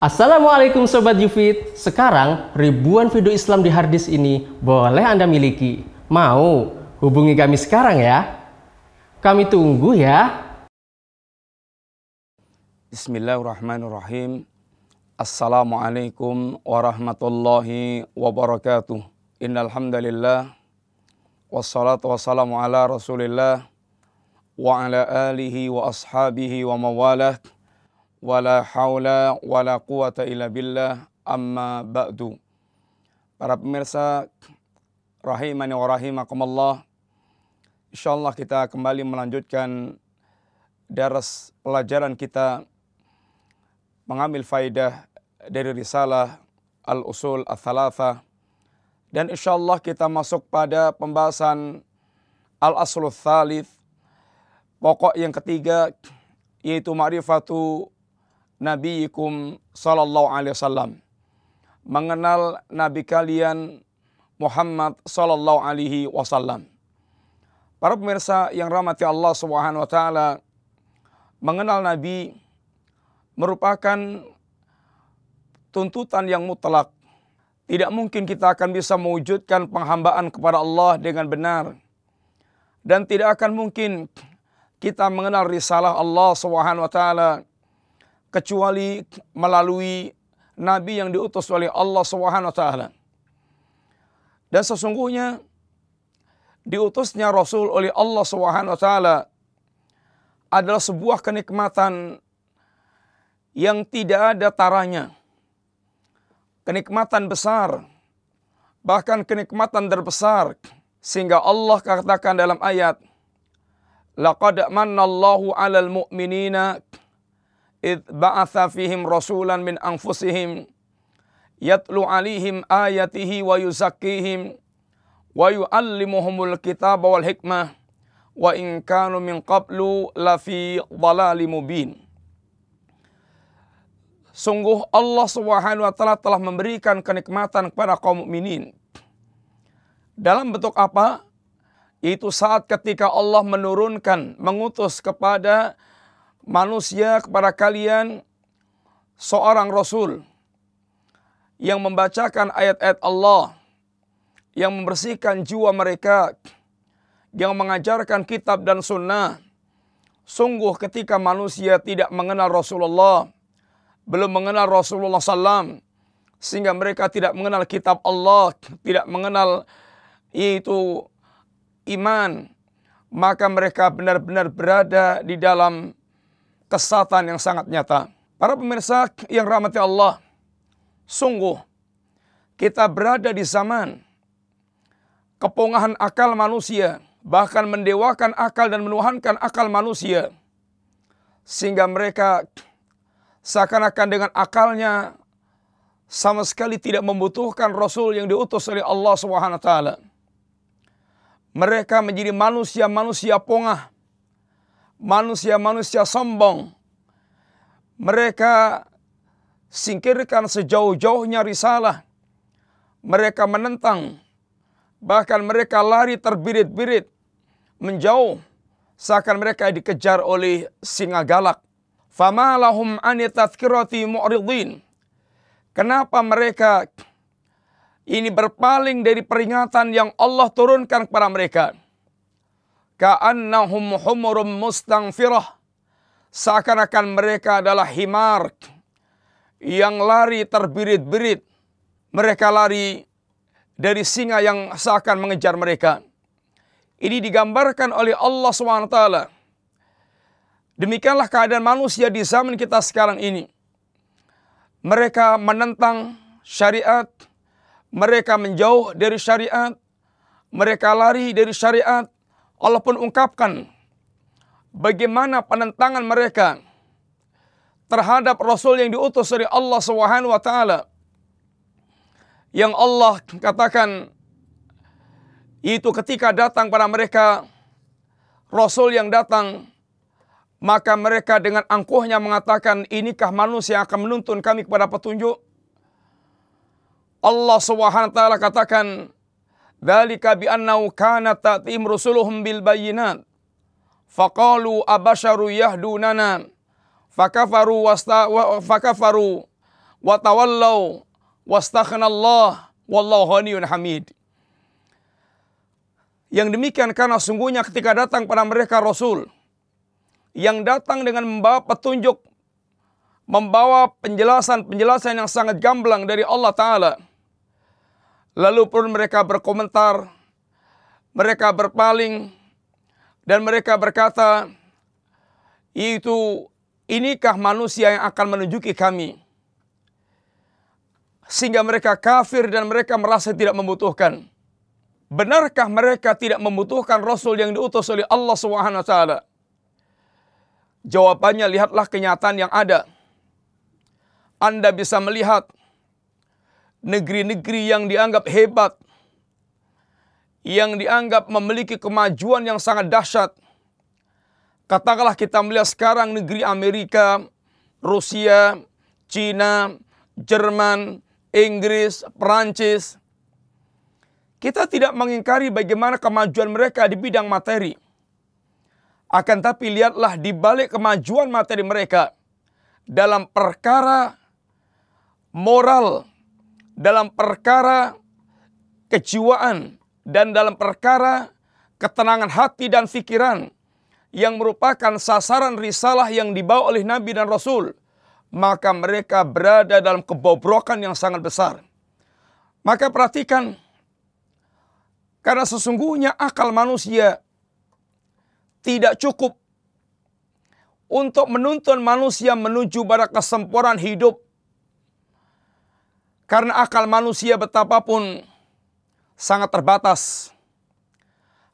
Assalamualaikum Sobat Yufit. Sekarang ribuan video Islam di harddisk ini boleh Anda miliki. Mau? Hubungi kami sekarang ya? Kami tunggu ya. Bismillahirrahmanirrahim. Assalamualaikum warahmatullahi wabarakatuh. Innalhamdulillah. Wassalatu wassalamu ala rasulillah Wa ala alihi wa ashabihi wa mawalah wala haula wala quwata illa billah amma ba'du. Para pemirsa rahimani wa rahimakumullah. Insyaallah kita kembali melanjutkan daras pelajaran kita mengambil faidah dari risalah Al-Usul Al-Thalatha dan insyaallah kita masuk pada pembahasan Al-Aslul Thalith pokok yang ketiga yaitu ma'rifatu nabiyikum sallallahu alaihi wasallam. Mengenal nabi kalian Muhammad sallallahu alaihi wasallam. Para pemirsa yang rahmati Allah Subhanahu wa taala, mengenal nabi merupakan tuntutan yang mutlak. Tidak mungkin kita akan bisa mewujudkan penghambaan kepada Allah dengan benar. Dan tidak akan mungkin kita mengenal risalah Allah Subhanahu wa taala kecuali melalui nabi yang diutus oleh Allah Subhanahu wa taala. Dan sesungguhnya diutusnya Rasul oleh Allah Subhanahu wa taala adalah sebuah kenikmatan yang tidak ada taranya. Kenikmatan besar, bahkan kenikmatan terbesar sehingga Allah katakan dalam ayat Laqad manallahu 'alal mu'minina id ba'atha fihim rasulan min anfusihim yatlu alihim ayatihi wa yuzakkihim wa yuallimuhumul kitaba wal hikmah wa in kanu min qablu mubin Sungguh Allah Subhanahu wa taala telah memberikan kenikmatan kepada kaum mukminin. Dalam bentuk apa? Itu saat ketika Allah menurunkan, mengutus kepada manusia kepada kalian seorang rasul yang membacakan ayat-ayat Allah, yang membersihkan jiwa mereka, yang mengajarkan kitab dan sunnah. Sungguh ketika manusia tidak mengenal Rasulullah, belum mengenal Rasulullah SAW, sehingga mereka tidak mengenal kitab Allah, tidak mengenal itu iman, maka mereka benar-benar berada di dalam kesatan yang sangat nyata. Para pemirsa yang rahmati Allah, sungguh kita berada di zaman kepungahan akal manusia, bahkan mendewakan akal dan menuhankan akal manusia. Sehingga mereka seakan-akan dengan akalnya sama sekali tidak membutuhkan Rasul yang diutus oleh Allah taala. Mereka menjadi manusia-manusia pongah manusia-manusia sombong. Mereka singkirkan sejauh-jauhnya risalah. Mereka menentang. Bahkan mereka lari terbirit-birit. Menjauh. Seakan mereka dikejar oleh singa galak. Fama lahum ani tazkirati mu'ridin. Kenapa mereka ini berpaling dari peringatan yang Allah turunkan kepada mereka? Ka'annahum humurum mustangfirah seakan-akan mereka adalah himar yang lari terbirit-birit. Mereka lari dari singa yang seakan mengejar mereka. Ini digambarkan oleh Allah SWT demikianlah keadaan manusia di zaman kita sekarang ini. Mereka menentang syariat mereka menjauh dari syariat mereka lari dari syariat Allah pun ungkapkan bagaimana penentangan mereka terhadap Rasul yang diutus dari Allah Subhanahu wa taala. Yang Allah katakan itu ketika datang pada mereka Rasul yang datang maka mereka dengan angkuhnya mengatakan inikah manusia yang akan menuntun kami kepada petunjuk Allah Subhanahu wa taala katakan Dzalika bi annahu kanat ta'tihim rusuluhum bil bayyinat. Faqalu abasharu yahdunana. Fakafaru wasta fakafaru wa tawallaw Allah wallahu ghaniyun hamid. Yang demikian karena sungguhnya ketika datang pada mereka Rasul yang datang dengan membawa petunjuk, membawa penjelasan-penjelasan yang sangat gamblang dari Allah Ta'ala. Lalu pun mereka berkomentar, mereka berpaling, dan mereka berkata, itu inikah manusia yang akan menunjuki kami? Sehingga mereka kafir dan mereka merasa tidak membutuhkan. Benarkah mereka tidak membutuhkan Rasul yang diutus oleh Allah taala? Jawabannya lihatlah kenyataan yang ada. Anda bisa melihat negeri-negeri yang dianggap hebat, yang dianggap memiliki kemajuan yang sangat dahsyat. Katakanlah kita melihat sekarang negeri Amerika, Rusia, Cina, Jerman, Inggris, Perancis, kita tidak mengingkari bagaimana kemajuan mereka di bidang materi. Akan tapi lihatlah di balik kemajuan materi mereka dalam perkara moral, dalam perkara kejiwaan, dan dalam perkara ketenangan hati dan pikiran yang merupakan sasaran risalah yang dibawa oleh Nabi dan Rasul, maka mereka berada dalam kebobrokan yang sangat besar. Maka perhatikan, karena sesungguhnya akal manusia tidak cukup untuk menuntun manusia menuju pada kesempurnaan hidup. Karena akal manusia betapapun sangat terbatas.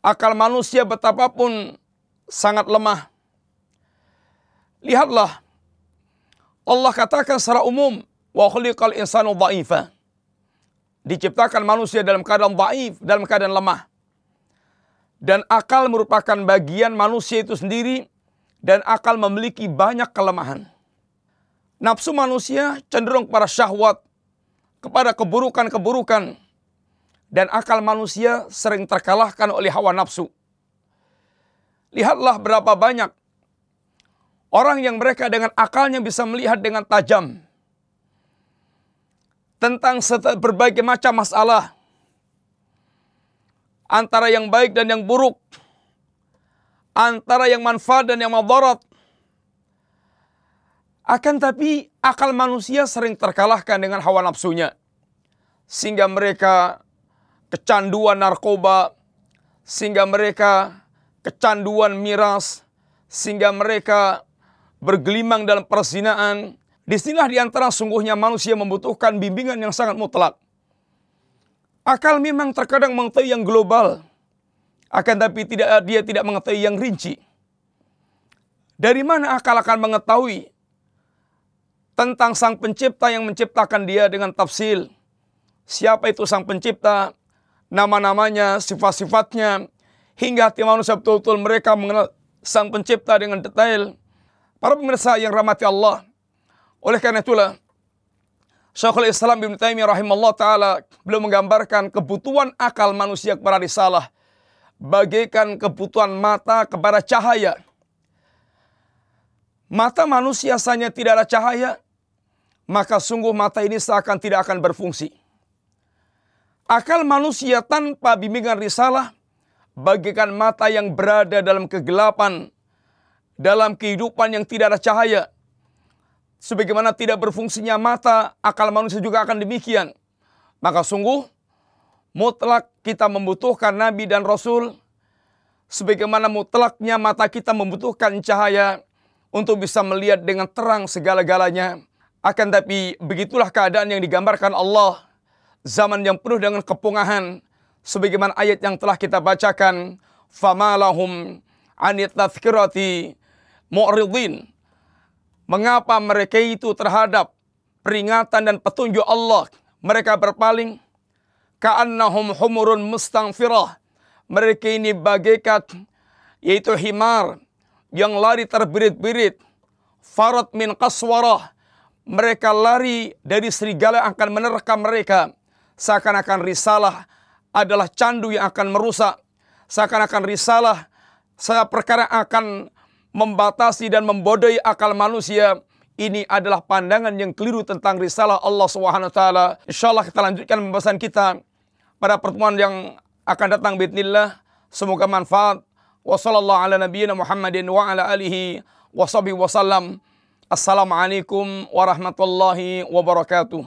Akal manusia betapapun sangat lemah. Lihatlah, Allah katakan secara umum, wa khuliqal insanu dha'ifa diciptakan manusia dalam keadaan baif, dalam keadaan lemah. Dan akal merupakan bagian manusia itu sendiri dan akal memiliki banyak kelemahan. Nafsu manusia cenderung kepada syahwat, kepada keburukan-keburukan. Dan akal manusia sering terkalahkan oleh hawa nafsu. Lihatlah berapa banyak orang yang mereka dengan akalnya bisa melihat dengan tajam tentang berbagai macam masalah antara yang baik dan yang buruk, antara yang manfaat dan yang madarat. Akan tapi akal manusia sering terkalahkan dengan hawa nafsunya. Sehingga mereka kecanduan narkoba, sehingga mereka kecanduan miras, sehingga mereka bergelimang dalam perzinaan, Di sinilah di antara sungguhnya manusia membutuhkan bimbingan yang sangat mutlak. Akal memang terkadang mengetahui yang global, akan tapi tidak dia tidak mengetahui yang rinci. Dari mana akal akan mengetahui tentang sang pencipta yang menciptakan dia dengan tafsil? Siapa itu sang pencipta? Nama-namanya, sifat-sifatnya, hingga hati manusia betul-betul mereka mengenal sang pencipta dengan detail. Para pemirsa yang rahmati Allah, oleh karena itulah Syekhul Islam Ibn Taimiyah rahimahullah taala beliau menggambarkan kebutuhan akal manusia kepada risalah bagaikan kebutuhan mata kepada cahaya. Mata manusia saja tidak ada cahaya, maka sungguh mata ini seakan tidak akan berfungsi. Akal manusia tanpa bimbingan risalah bagaikan mata yang berada dalam kegelapan, dalam kehidupan yang tidak ada cahaya sebagaimana tidak berfungsinya mata, akal manusia juga akan demikian. Maka sungguh mutlak kita membutuhkan nabi dan rasul sebagaimana mutlaknya mata kita membutuhkan cahaya untuk bisa melihat dengan terang segala-galanya. Akan tapi begitulah keadaan yang digambarkan Allah zaman yang penuh dengan kepungahan sebagaimana ayat yang telah kita bacakan famalahum anit tadhkirati mu'ridin Mengapa mereka itu terhadap peringatan dan petunjuk Allah mereka berpaling? Ka'annahum humurun mustangfirah. Mereka ini bagaikan yaitu himar yang lari terbirit-birit. Farat min kaswarah. Mereka lari dari serigala yang akan menerkam mereka. Seakan-akan risalah adalah candu yang akan merusak. Seakan-akan risalah saya perkara akan membatasi dan membodohi akal manusia, ini adalah pandangan yang keliru tentang risalah Allah Subhanahu wa taala. Insyaallah kita lanjutkan pembahasan kita pada pertemuan yang akan datang bismillah. Semoga manfaat. Wassallallahu ala nabiyyina Muhammadin wa ala alihi wa sahbihi wasallam. Assalamualaikum warahmatullahi wabarakatuh.